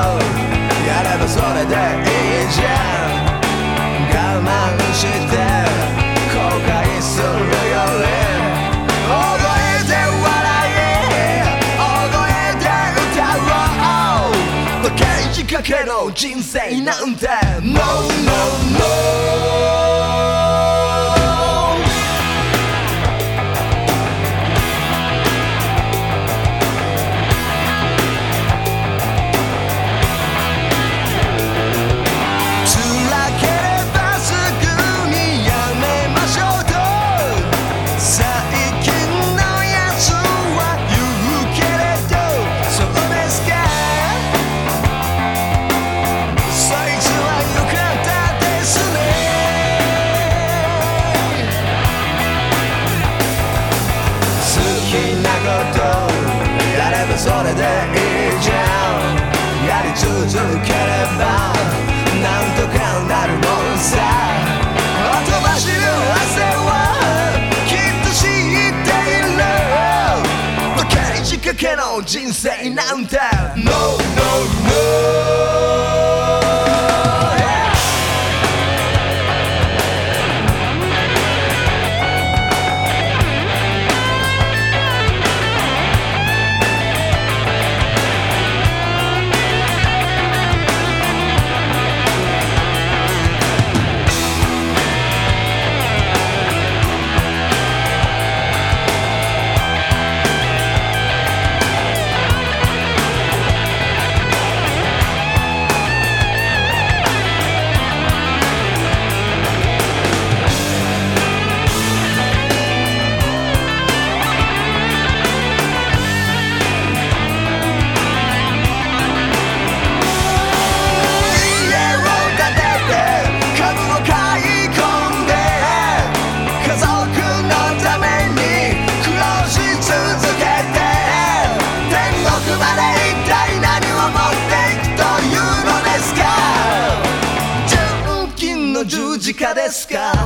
やればそれでいいじゃん我慢して後悔するより大声で笑い大声で歌おう。時計仕けの人生なんて。No, no, no 以上やり続ければなんとかなるもんさ。ほとばしる汗はきっと知っている。分かり仕掛けの人生なんて。No, no, no Gigantesca